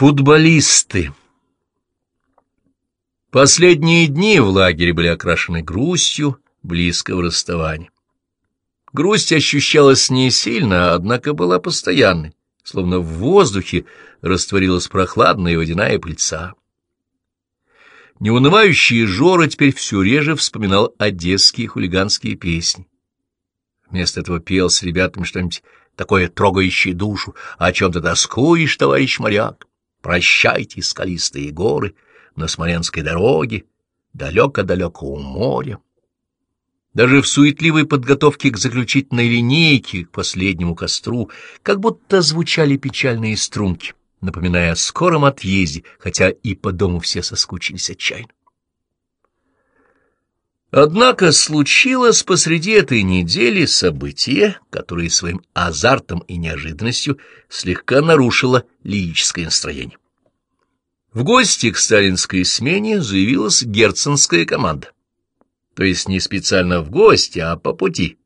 Футболисты Последние дни в лагере были окрашены грустью близкого расставания. Грусть ощущалась не сильно, однако была постоянной, словно в воздухе растворилась прохладная водяная пыльца. Неунывающий Жора теперь все реже вспоминал одесские хулиганские песни. Вместо этого пел с ребятами что-нибудь такое трогающее душу, о чем ты тоскуешь, товарищ моряк. Прощайте, скалистые горы, на Смоленской дороге, далеко-далеко у моря. Даже в суетливой подготовке к заключительной линейке, к последнему костру, как будто звучали печальные струнки, напоминая о скором отъезде, хотя и по дому все соскучились отчаянно. Однако случилось посреди этой недели событие, которое своим азартом и неожиданностью слегка нарушило лирическое настроение. В гости к сталинской смене заявилась герценская команда. То есть не специально в гости, а по пути.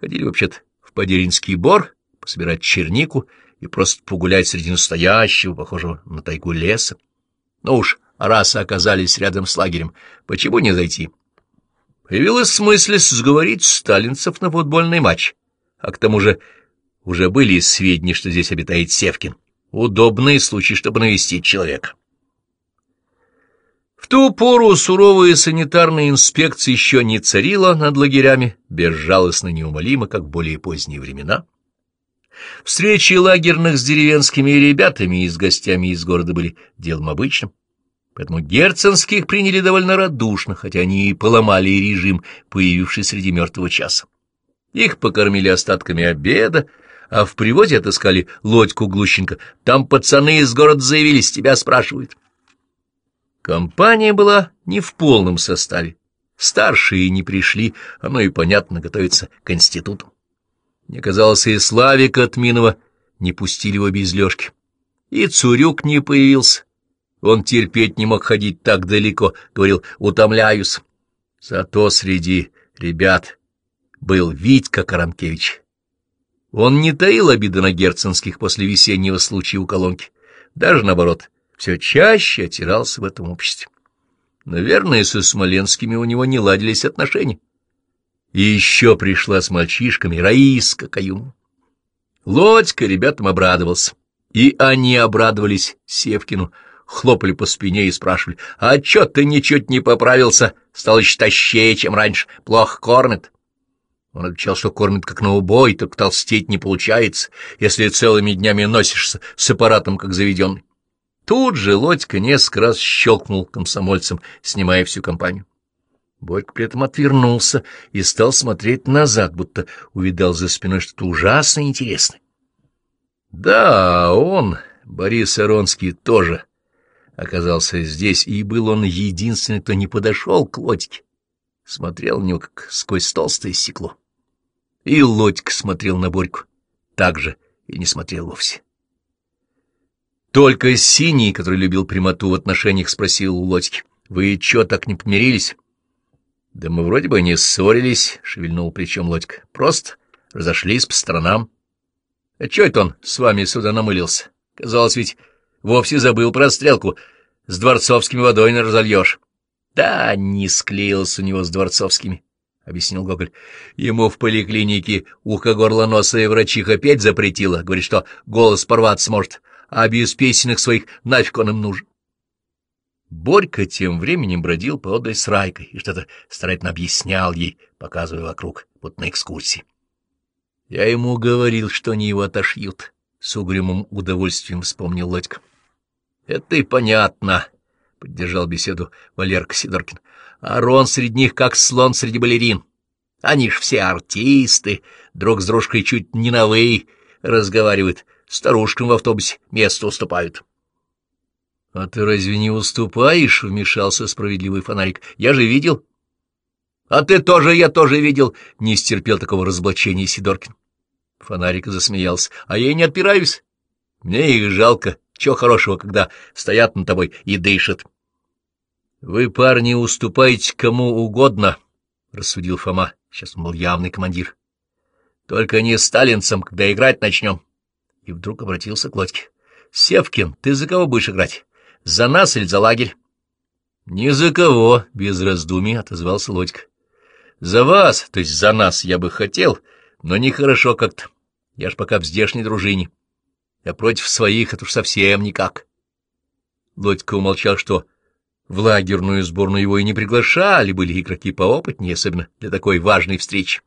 Ходили вообще-то в Подеринский бор, пособирать чернику и просто погулять среди настоящего, похожего на тайгу леса. Ну уж, раз оказались рядом с лагерем, почему не зайти? Появилась мысль сговорить сталинцев на футбольный матч, а к тому же уже были сведения, что здесь обитает Севкин. Удобный случай, чтобы навестить человека. В ту пору суровая санитарная инспекция еще не царила над лагерями, безжалостно неумолимо, как в более поздние времена. Встречи лагерных с деревенскими ребятами и с гостями из города были делом обычным, поэтому герценских приняли довольно радушно, хотя они и поломали режим, появивший среди мертвого часа. Их покормили остатками обеда, а в приводе отыскали лодьку Глущенко. Там пацаны из города заявились, тебя спрашивают. Компания была не в полном составе. Старшие не пришли, оно и понятно, готовится к институту. Не казалось, и Славика Отминова не пустили его без. И Цурюк не появился. Он терпеть не мог ходить так далеко, говорил, утомляюсь. Зато среди ребят был Витька Каранкевич. Он не таил обиды на герценских после весеннего случая у колонки. Даже наоборот, все чаще отирался в этом обществе. Наверное, со Смоленскими у него не ладились отношения. И еще пришла с мальчишками Раиска Каюм. Лодька ребятам обрадовался. И они обрадовались Севкину, хлопали по спине и спрашивали, «А чё ты ничуть не поправился? Стал еще тащее, чем раньше. Плохо кормит». Он отвечал, что кормит как на убой, только толстеть не получается, если целыми днями носишься с аппаратом, как заведенный. Тут же Лодька несколько раз щелкнул комсомольцем, снимая всю компанию. Борька при этом отвернулся и стал смотреть назад, будто увидал за спиной что-то ужасно интересное. Да, он, Борис Аронский, тоже оказался здесь, и был он единственный, кто не подошел к Лодьке, смотрел на него, как сквозь толстое стекло. И Лодька смотрел на Борьку так же и не смотрел вовсе. Только Синий, который любил прямоту в отношениях, спросил у Лодьки, «Вы чё, так не помирились?» «Да мы вроде бы не ссорились», — шевельнул плечом Лодька. «Просто разошлись по сторонам». «А чё это он с вами сюда намылился? Казалось, ведь вовсе забыл про стрелку. С дворцовскими водой не разольешь». «Да, не склеился у него с дворцовскими». — объяснил Гоголь. — Ему в поликлинике ухо-горло-носа врачих опять запретила. Говорит, что голос порваться может, а без песенных своих нафиг он им нужен. Борька тем временем бродил поодаль с Райкой и что-то старательно объяснял ей, показывая вокруг, вот на экскурсии. Я ему говорил, что они его отошьют. С угрюмым удовольствием вспомнил Лодька. — Это и понятно, — поддержал беседу Валерка Сидоркин. Арон среди них как слон среди балерин. Они ж все артисты, друг с дружкой чуть не на «вы» разговаривают, старушкам в автобусе место уступают. — А ты разве не уступаешь? — вмешался справедливый фонарик. — Я же видел. — А ты тоже, я тоже видел, — не стерпел такого разоблачения Сидоркин. Фонарик засмеялся. — А я не отпираюсь. Мне их жалко. Чего хорошего, когда стоят над тобой и дышат. Вы, парни, уступаете кому угодно, — рассудил Фома. Сейчас он был явный командир. Только не сталинцам, когда играть начнем. И вдруг обратился к Лодьке. — Севкин, ты за кого будешь играть? За нас или за лагерь? — Ни за кого, — без раздумий отозвался Лодька. — За вас, то есть за нас, я бы хотел, но нехорошо как-то. Я ж пока в здешней дружине. А против своих это уж совсем никак. Лодька умолчал, что в лагерную сборную его и не приглашали, были игроки поопытнее, особенно для такой важной встречи.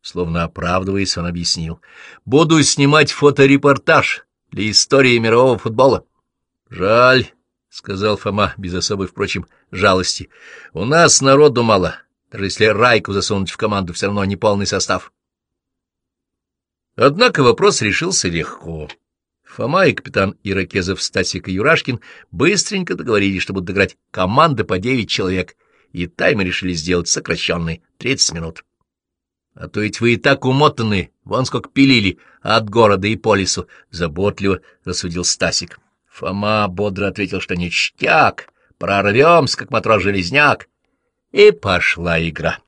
Словно оправдываясь, он объяснил. — Буду снимать фоторепортаж для истории мирового футбола. — Жаль, — сказал Фома, без особой, впрочем, жалости. — У нас народу мало. Даже если Райку засунуть в команду, все равно не полный состав. Однако вопрос решился легко. Фома и капитан Иракезов Стасик и Юрашкин быстренько договорились, что будут команды по девять человек, и таймер решили сделать сокращенный — тридцать минут. — А то ведь вы и так умотаны, вон сколько пилили от города и по лесу, — заботливо рассудил Стасик. Фома бодро ответил, что ништяк, прорвемся, как матрос-железняк. И пошла игра.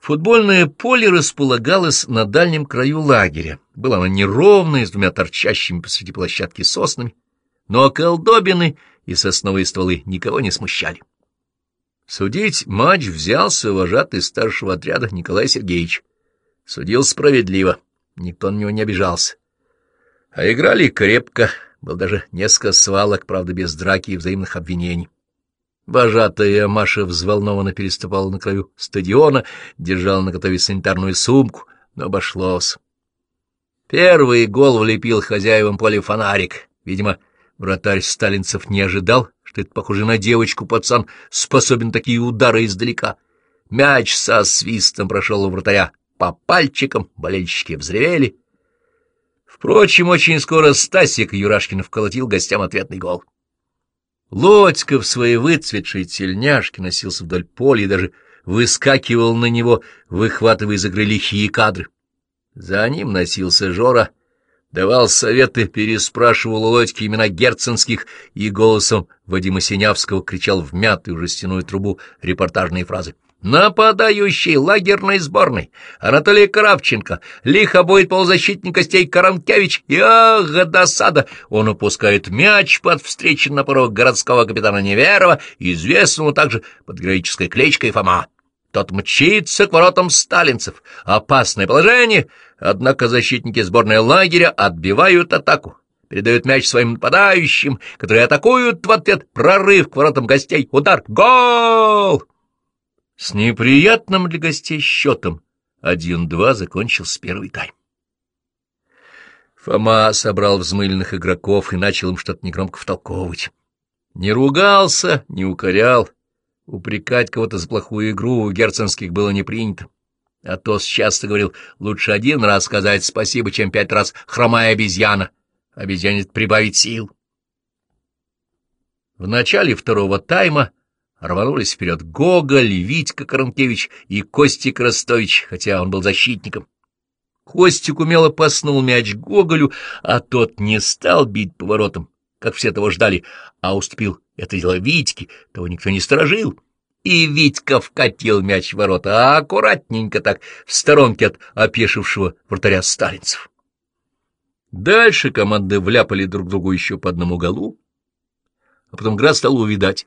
Футбольное поле располагалось на дальнем краю лагеря. Было оно неровное, с двумя торчащими посреди площадки соснами, но колдобины и сосновые стволы никого не смущали. Судить матч взялся вожатый старшего отряда Николай Сергеевич. Судил справедливо, никто на него не обижался. А играли крепко, был даже несколько свалок, правда, без драки и взаимных обвинений. Вожатая Маша взволнованно переступала на краю стадиона, держала на готове санитарную сумку, но обошлось. Первый гол влепил хозяевам поле фонарик. Видимо, вратарь Сталинцев не ожидал, что это, похоже на девочку, пацан способен такие удары издалека. Мяч со свистом прошел у вратаря по пальчикам, болельщики взревели, Впрочем, очень скоро Стасик Юрашкин вколотил гостям ответный гол. Лодька в своей выцветшей тельняшке носился вдоль поля и даже выскакивал на него, выхватывая из игры лихие кадры. За ним носился Жора, давал советы, переспрашивал у Лодьки имена герценских и голосом Вадима Синявского кричал в мятую жестяную трубу репортажные фразы. Нападающий лагерной сборной Анатолий Кравченко лихо боит полузащитник костей Каранкевич, и ах, досада! Он упускает мяч под встречен порог городского капитана Неверова, известного также под героической кличкой Фома. Тот мчится к воротам сталинцев. Опасное положение, однако защитники сборной лагеря отбивают атаку передают мяч своим нападающим, которые атакуют в ответ прорыв к воротам гостей. Удар! Гол! С неприятным для гостей счетом 1-2 закончился первый тайм. Фома собрал взмыленных игроков и начал им что-то негромко втолковывать. Не ругался, не укорял. Упрекать кого-то за плохую игру у герценских было не принято. А Тос часто говорил, лучше один раз сказать спасибо, чем пять раз хромая обезьяна. Обезьяне прибавить сил. В начале второго тайма рванулись вперед Гоголь, Витька Каранкевич и Костик Ростович, хотя он был защитником. Костик умело паснул мяч Гоголю, а тот не стал бить поворотом, как все того ждали, а уступил это дело Витьке, того никто не сторожил. И Витька вкатил мяч в ворота, а аккуратненько так, в сторонке от опешившего вратаря Сталинцев. Дальше команды вляпали друг другу еще по одному голу, а потом игра стала увидать.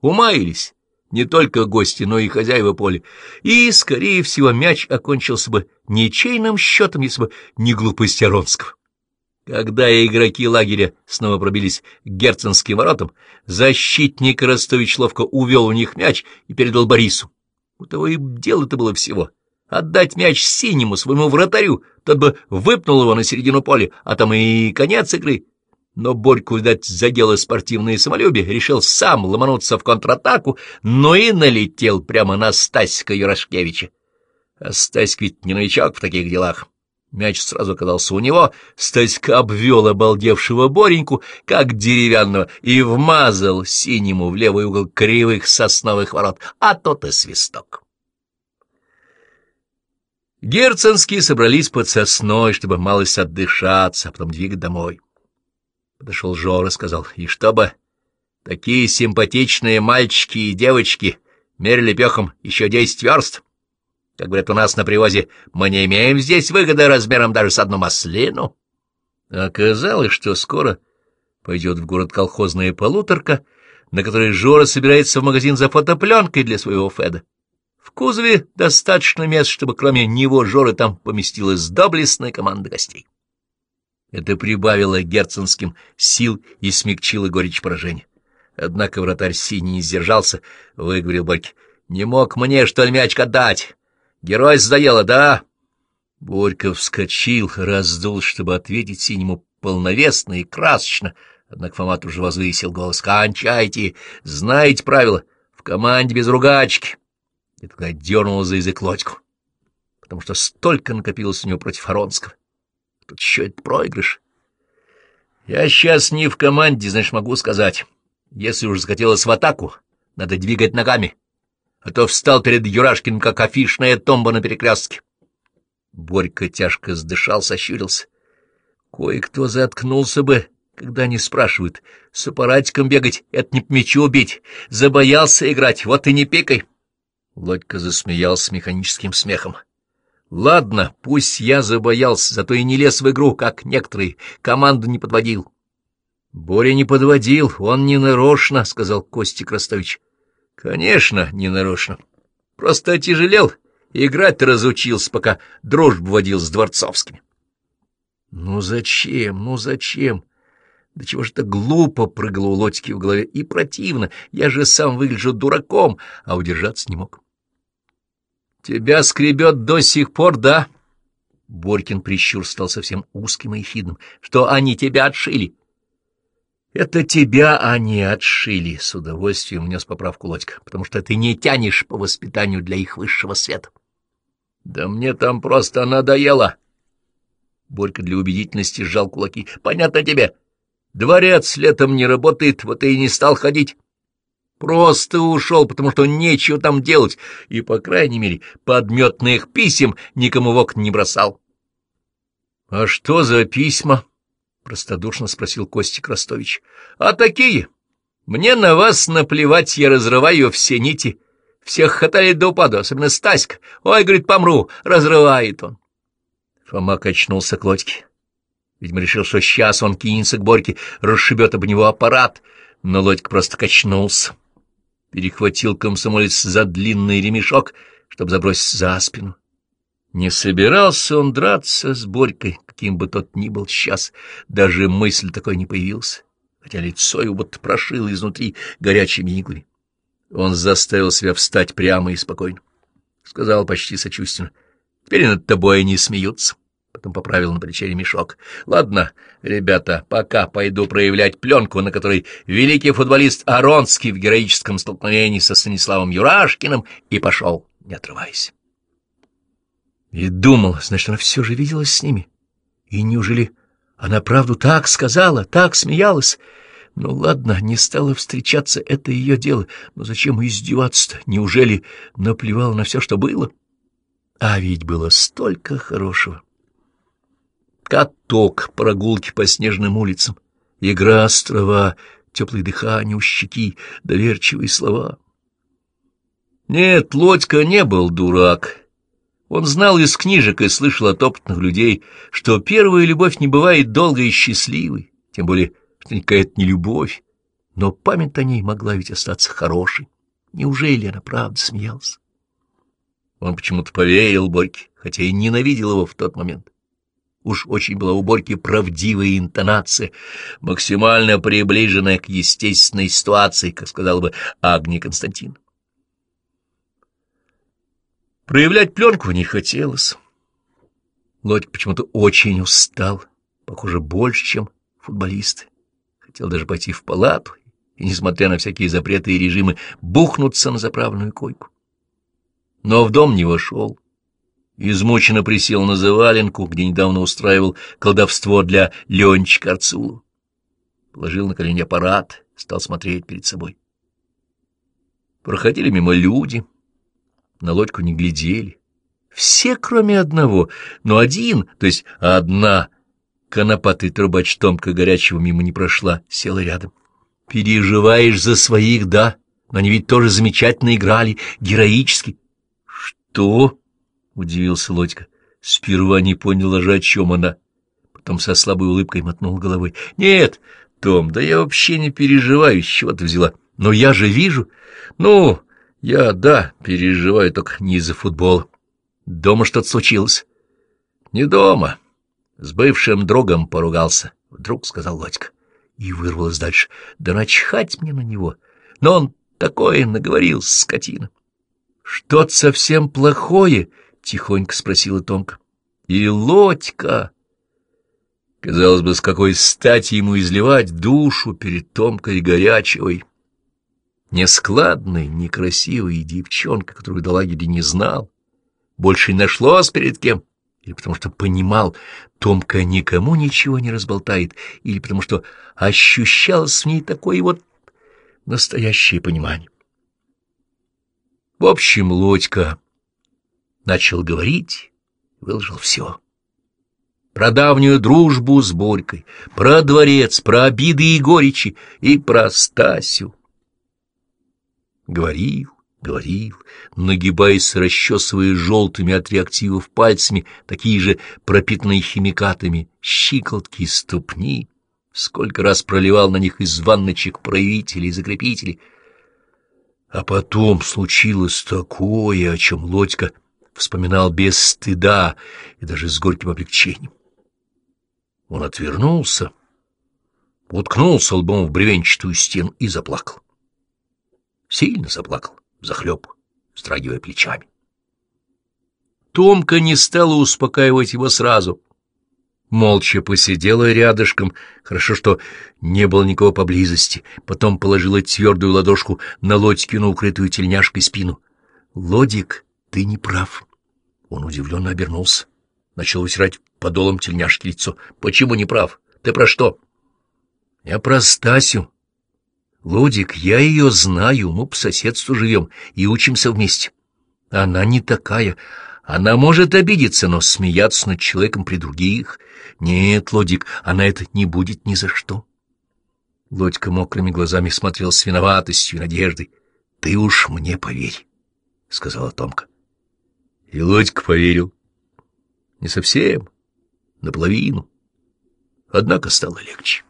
Умаялись не только гости, но и хозяева поля, и, скорее всего, мяч окончился бы ничейным счетом, если бы не глупость Аронского. Когда игроки лагеря снова пробились к герценским воротам, защитник Ростович ловко увел у них мяч и передал Борису. У того и дело-то было всего — отдать мяч синему своему вратарю, тот бы выпнул его на середину поля, а там и конец игры — но Борьку, видать, задело спортивное самолюбие, решил сам ломануться в контратаку, но и налетел прямо на Стасика Юрашкевича. А Стасик ведь не новичок в таких делах. Мяч сразу оказался у него, Стаська обвел обалдевшего Бореньку, как деревянного, и вмазал синему в левый угол кривых сосновых ворот, а тот и свисток. Герценские собрались под сосной, чтобы малость отдышаться, а потом двигать домой. Подошел Жора сказал, и чтобы такие симпатичные мальчики и девочки мерили пехом еще десять верст. Как говорят у нас на привозе, мы не имеем здесь выгоды размером даже с одну маслину. Оказалось, что скоро пойдет в город колхозная полуторка, на которой Жора собирается в магазин за фотопленкой для своего Феда. В кузове достаточно мест, чтобы кроме него Жоры там поместилась доблестная команда гостей. Это прибавило герценским сил и смягчило горечь поражения. Однако вратарь синий не сдержался, выговорил Борьке. — Не мог мне, что ли, мячик отдать? Герой заело, да? Борька вскочил, раздул, чтобы ответить синему полновесно и красочно, однако Фомат уже возвысил голос. — Кончайте! Знаете правила? В команде без ругачки! И тогда дернул за язык лодьку, потому что столько накопилось у него против Аронского. Это проигрыш. Я сейчас не в команде, значит, могу сказать. Если уж захотелось в атаку, надо двигать ногами, а то встал перед Юрашкиным, как афишная томба на перекрестке. Борька тяжко сдышал, сощурился. Кое-кто заткнулся бы, когда они спрашивают. С аппаратиком бегать — это не по мячу убить. Забоялся играть, вот и не пикай. Лодька засмеялся механическим смехом. Ладно, пусть я забоялся, зато и не лез в игру, как некоторые, команду не подводил. — Боря не подводил, он не нарочно, — сказал Костик Ростович. — Конечно, не нарочно. Просто отяжелел, играть разучился, пока дружбу водил с Дворцовскими. — Ну зачем, ну зачем? Да чего же это глупо прыгало у Лотики в голове и противно, я же сам выгляжу дураком, а удержаться не мог. — Тебя скребет до сих пор, да? Борькин прищур стал совсем узким и ехидным. Что они тебя отшили? Это тебя они отшили, с удовольствием внес поправку Лодька, потому что ты не тянешь по воспитанию для их высшего света. Да мне там просто надоело. Борька для убедительности сжал кулаки. Понятно тебе? Дворец летом не работает, вот и не стал ходить. Просто ушел, потому что нечего там делать, и, по крайней мере, подметных писем никому в окна не бросал. — А что за письма? — простодушно спросил Костик Ростович. — А такие. Мне на вас наплевать, я разрываю все нити. Всех хватает до упаду, особенно Стаська. Ой, говорит, помру, разрывает он. Фома качнулся к лодьке. Видимо, решил, что сейчас он кинется к Борьке, расшибет об него аппарат, но лодька просто качнулся перехватил комсомолец за длинный ремешок, чтобы забросить за спину. Не собирался он драться с Борькой, каким бы тот ни был сейчас, даже мысль такой не появилась, хотя лицо его будто прошило изнутри горячими иглами. Он заставил себя встать прямо и спокойно. Сказал почти сочувственно, — теперь над тобой не смеются потом поправил на плече ремешок. — Ладно, ребята, пока пойду проявлять пленку, на которой великий футболист Аронский в героическом столкновении со Станиславом Юрашкиным и пошел, не отрываясь. И думал, значит, она все же виделась с ними. И неужели она правду так сказала, так смеялась? Ну ладно, не стала встречаться, это ее дело, но зачем издеваться-то? Неужели наплевала на все, что было? А ведь было столько хорошего. Каток, прогулки по снежным улицам, игра острова, теплое дыхание у щеки, доверчивые слова. Нет, Лодька не был дурак. Он знал из книжек и слышал от опытных людей, что первая любовь не бывает долгой и счастливой, тем более, что никакая-то не любовь, но память о ней могла ведь остаться хорошей. Неужели она правда смеялась? Он почему-то поверил Борьке, хотя и ненавидел его в тот момент. Уж очень была у Борьки правдивая интонация, максимально приближенная к естественной ситуации, как сказала бы Агния Константин. Проявлять пленку не хотелось. Лодька почему-то очень устал, похоже, больше, чем футболисты. Хотел даже пойти в палату и, несмотря на всякие запреты и режимы, бухнуться на заправную койку. Но в дом не вошел измученно присел на заваленку, где недавно устраивал колдовство для Ленчика Арцулу. Положил на колени аппарат, стал смотреть перед собой. Проходили мимо люди, на лодку не глядели. Все, кроме одного, но один, то есть одна, конопатый трубач томка горячего мимо не прошла, села рядом. «Переживаешь за своих, да, но они ведь тоже замечательно играли, героически». «Что?» — удивился Лодька. Сперва не поняла же, о чем она. Потом со слабой улыбкой мотнул головой. — Нет, Том, да я вообще не переживаю, чего ты взяла. Но я же вижу. Ну, я, да, переживаю, только не из-за футбола. Дома что-то случилось. — Не дома. С бывшим другом поругался, — вдруг сказал Лодька. И вырвалось дальше. Да начхать мне на него. Но он такое наговорил, скотина. — Что-то совсем плохое? — тихонько спросила Томка. — И Лодька... Казалось бы, с какой стати ему изливать душу перед Томкой горячевой. Нескладной, некрасивой девчонка, которую до лагеря не знал, больше не нашлось перед кем, или потому что понимал, Томка никому ничего не разболтает, или потому что ощущалось в ней такое вот настоящее понимание. В общем, Лодька начал говорить, выложил все. Про давнюю дружбу с Борькой, про дворец, про обиды и горечи и про Стасю. Говорил, говорил, нагибаясь, расчесывая желтыми от реактивов пальцами, такие же пропитанные химикатами, щиколотки и ступни, сколько раз проливал на них из ванночек проявителей и закрепителей. А потом случилось такое, о чем Лодька вспоминал без стыда и даже с горьким облегчением. Он отвернулся, уткнулся лбом в бревенчатую стену и заплакал. Сильно заплакал, захлеб, страгивая плечами. Томка не стала успокаивать его сразу. Молча посидела рядышком, хорошо, что не было никого поблизости, потом положила твердую ладошку на Лодькину укрытую тельняшкой спину. — Лодик, ты не прав. Он удивленно обернулся начал вытирать подолом тельняшки лицо. — Почему не прав? Ты про что? — Я про Стасю. Лодик, я ее знаю, мы по соседству живем и учимся вместе. Она не такая. Она может обидеться, но смеяться над человеком при других. Нет, Лодик, она это не будет ни за что. Лодька мокрыми глазами смотрел с виноватостью и надеждой. — Ты уж мне поверь, — сказала Томка. И Лодька поверил. Не совсем, наполовину. Однако стало легче.